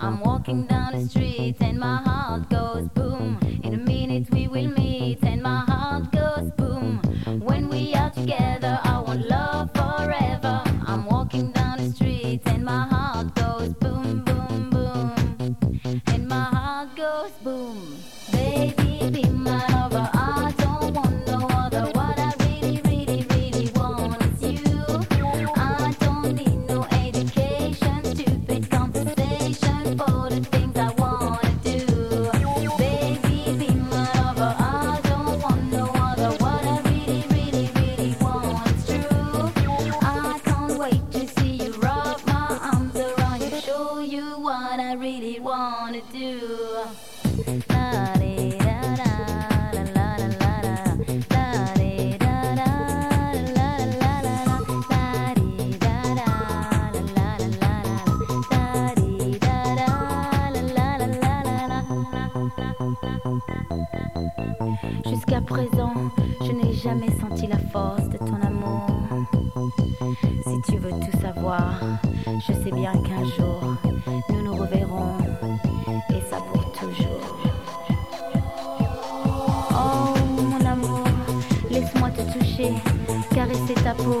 I'm walking down the street and my heart goes boom. In a minute we will meet and my heart Jusqu'à présent, je n'ai jamais senti la force de ton amour. Si tu veux tout savoir, je sais bien qu'un jour, nous nous reverrons, et ça pour toujours. Oh mon amour, laisse-moi te toucher, caresser ta peau.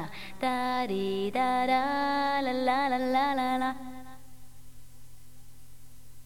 la da dee da da la la la la la la